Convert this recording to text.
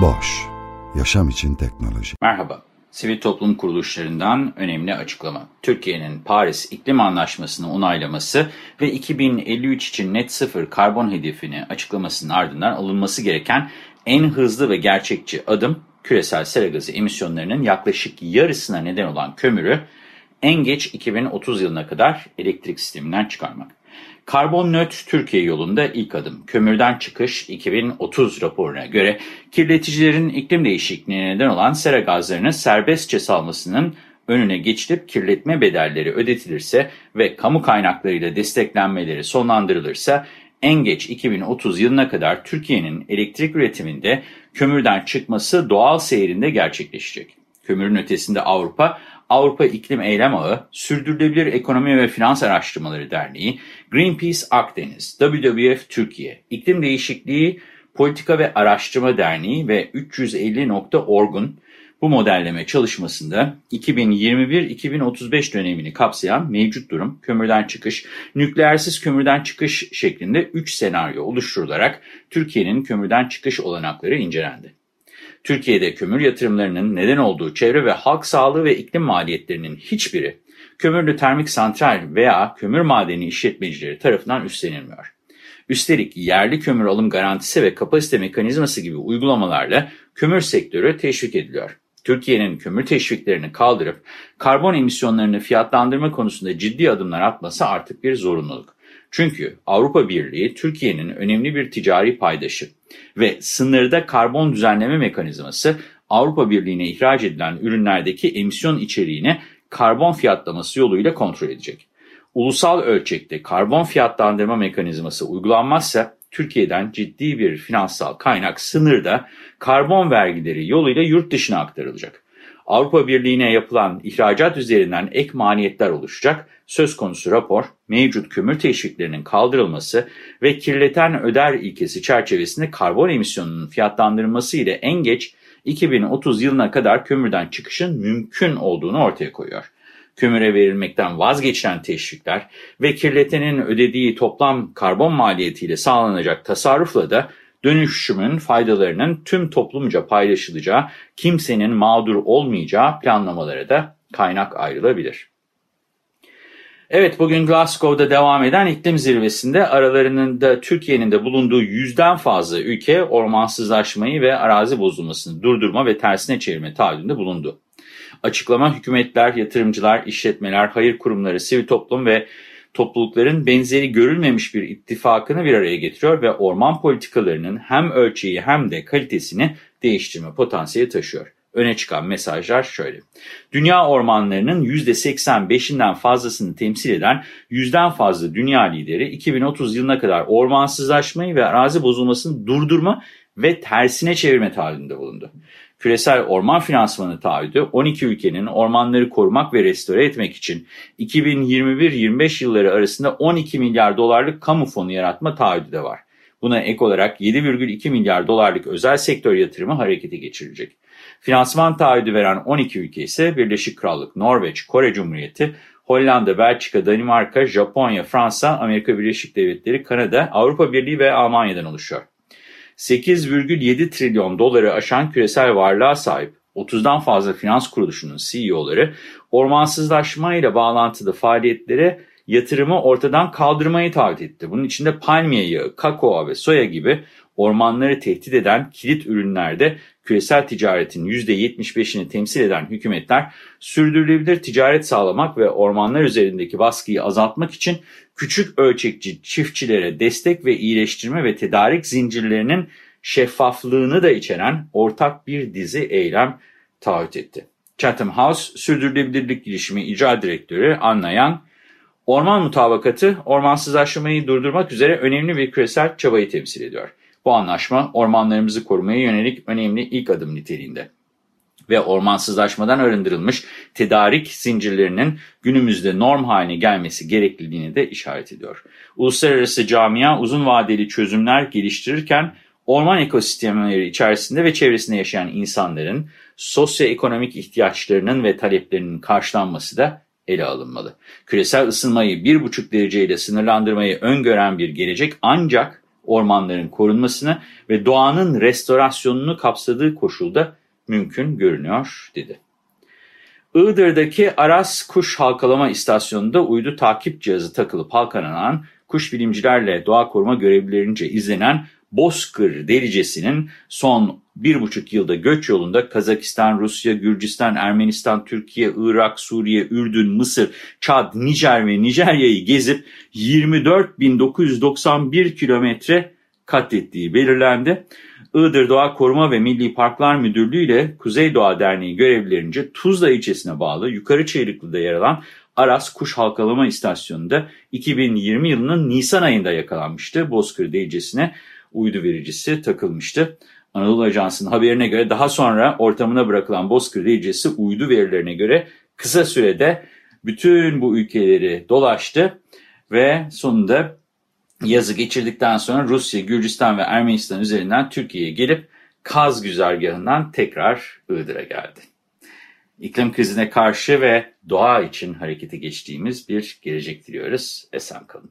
Boş, yaşam için teknoloji. Merhaba, sivil toplum kuruluşlarından önemli açıklama. Türkiye'nin Paris İklim Anlaşması'nı onaylaması ve 2053 için net sıfır karbon hedefini açıklamasının ardından alınması gereken en hızlı ve gerçekçi adım küresel sera gazı emisyonlarının yaklaşık yarısına neden olan kömürü en geç 2030 yılına kadar elektrik sisteminden çıkarmak. Karbon nötr Türkiye yolunda ilk adım. Kömürden çıkış 2030 raporuna göre kirleticilerin iklim değişikliğine neden olan sera gazlarını serbestçe salmasının önüne geçilip kirletme bedelleri ödetilirse ve kamu kaynaklarıyla desteklenmeleri sonlandırılırsa en geç 2030 yılına kadar Türkiye'nin elektrik üretiminde kömürden çıkması doğal seyrinde gerçekleşecek. Kömürün ötesinde Avrupa, Avrupa İklim Eylem Ağı, Sürdürülebilir Ekonomi ve Finans Araştırmaları Derneği, Greenpeace Akdeniz, WWF Türkiye, İklim Değişikliği Politika ve Araştırma Derneği ve 350.org'un bu modelleme çalışmasında 2021-2035 dönemini kapsayan mevcut durum, kömürden çıkış, nükleersiz kömürden çıkış şeklinde 3 senaryo oluşturularak Türkiye'nin kömürden çıkış olanakları incelendi. Türkiye'de kömür yatırımlarının neden olduğu çevre ve halk sağlığı ve iklim maliyetlerinin hiçbiri kömürlü termik santral veya kömür madeni işletmecileri tarafından üstlenilmiyor. Üstelik yerli kömür alım garantisi ve kapasite mekanizması gibi uygulamalarla kömür sektörü teşvik ediliyor. Türkiye'nin kömür teşviklerini kaldırıp karbon emisyonlarını fiyatlandırma konusunda ciddi adımlar atması artık bir zorunluluk. Çünkü Avrupa Birliği Türkiye'nin önemli bir ticari paydaşı ve sınırda karbon düzenleme mekanizması Avrupa Birliği'ne ihraç edilen ürünlerdeki emisyon içeriğini karbon fiyatlaması yoluyla kontrol edecek. Ulusal ölçekte karbon fiyatlandırma mekanizması uygulanmazsa Türkiye'den ciddi bir finansal kaynak sınırda karbon vergileri yoluyla yurt dışına aktarılacak. Avrupa Birliği'ne yapılan ihracat üzerinden ek maliyetler oluşacak. Söz konusu rapor, mevcut kömür teşviklerinin kaldırılması ve kirleten öder ilkesi çerçevesinde karbon emisyonunun fiyatlandırılması ile en geç 2030 yılına kadar kömürden çıkışın mümkün olduğunu ortaya koyuyor kömüre verilmekten vazgeçilen teşvikler ve kirletenin ödediği toplam karbon maliyetiyle sağlanacak tasarrufla da dönüşümün faydalarının tüm toplumca paylaşılacağı, kimsenin mağdur olmayacağı planlamalara da kaynak ayrılabilir. Evet bugün Glasgow'da devam eden iklim zirvesinde aralarının da Türkiye'nin de bulunduğu yüzden fazla ülke ormansızlaşmayı ve arazi bozulmasını durdurma ve tersine çevirme taahhüdünde bulundu. Açıklama hükümetler, yatırımcılar, işletmeler, hayır kurumları, sivil toplum ve toplulukların benzeri görülmemiş bir ittifakını bir araya getiriyor ve orman politikalarının hem ölçeği hem de kalitesini değiştirme potansiyeli taşıyor. Öne çıkan mesajlar şöyle. Dünya ormanlarının %85'inden fazlasını temsil eden yüzden fazla dünya lideri 2030 yılına kadar ormansızlaşmayı ve arazi bozulmasını durdurma ve tersine çevirme taahhüdünde bulundu. Küresel Orman Finansmanı taahhüdü 12 ülkenin ormanları korumak ve restore etmek için 2021-25 yılları arasında 12 milyar dolarlık kamu fonu yaratma taahhüdü de var. Buna ek olarak 7,2 milyar dolarlık özel sektör yatırımı harekete geçirilecek. Finansman taahhüdü veren 12 ülke ise Birleşik Krallık, Norveç, Kore Cumhuriyeti, Hollanda, Belçika, Danimarka, Japonya, Fransa, Amerika Birleşik Devletleri, Kanada, Avrupa Birliği ve Almanya'dan oluşuyor. 8,7 trilyon doları aşan küresel varlığa sahip 30'dan fazla finans kuruluşunun CEO'ları ormansızlaşma ile bağlantılı faaliyetlere yatırımı ortadan kaldırmayı taahhüt etti. Bunun içinde palmiye yağı, kakao ve soya gibi ormanları tehdit eden kilit ürünlerde küresel ticaretin %75'ini temsil eden hükümetler sürdürülebilir ticaret sağlamak ve ormanlar üzerindeki baskıyı azaltmak için küçük ölçekçi çiftçilere destek ve iyileştirme ve tedarik zincirlerinin şeffaflığını da içeren ortak bir dizi eylem taahhüt etti. Chatham House Sürdürülebilirlik Girişimi İcra Direktörü Anna Young, Orman mutabakatı ormansızlaşmayı durdurmak üzere önemli bir küresel çabayı temsil ediyor. Bu anlaşma ormanlarımızı korumaya yönelik önemli ilk adım niteliğinde ve ormansızlaşmadan arındırılmış tedarik zincirlerinin günümüzde norm haline gelmesi gerekliliğini de işaret ediyor. Uluslararası camia uzun vadeli çözümler geliştirirken orman ekosistemleri içerisinde ve çevresinde yaşayan insanların sosyoekonomik ihtiyaçlarının ve taleplerinin karşılanması da ele alınmalı. Küresel ısınmayı 1,5 dereceyle sınırlandırmayı öngören bir gelecek ancak ormanların korunmasını ve doğanın restorasyonunu kapsadığı koşulda mümkün görünüyor dedi. Iğdır'daki Aras Kuş Halkalama İstasyonu'nda uydu takip cihazı takılıp halkalanan kuş bilimcilerle doğa koruma görevlilerince izlenen Bozkır delicesinin son bir buçuk yılda göç yolunda Kazakistan, Rusya, Gürcistan, Ermenistan, Türkiye, Irak, Suriye, Ürdün, Mısır, Çad, Nijer ve Nijerya'yı gezip 24.991 kilometre katlettiği belirlendi. Iğdır Doğa Koruma ve Milli Parklar Müdürlüğü ile Kuzey Doğa Derneği görevlilerince Tuzla ilçesine bağlı Yukarı Çayırıklı'da yer alan Aras Kuş Halkalama İstasyonu'nda 2020 yılının Nisan ayında yakalanmıştı. Bozkır Delicesi'ne uydu vericisi takılmıştı. Anadolu Ajansı'nın haberine göre daha sonra ortamına bırakılan Bozkır Delicesi uydu verilerine göre kısa sürede bütün bu ülkeleri dolaştı ve sonunda yazı geçirdikten sonra Rusya, Gürcistan ve Ermenistan üzerinden Türkiye'ye gelip Kaz güzergahından tekrar Iğdır'a geldi. İklim krizine karşı ve doğa için harekete geçtiğimiz bir gelecek diliyoruz. Esen kalın.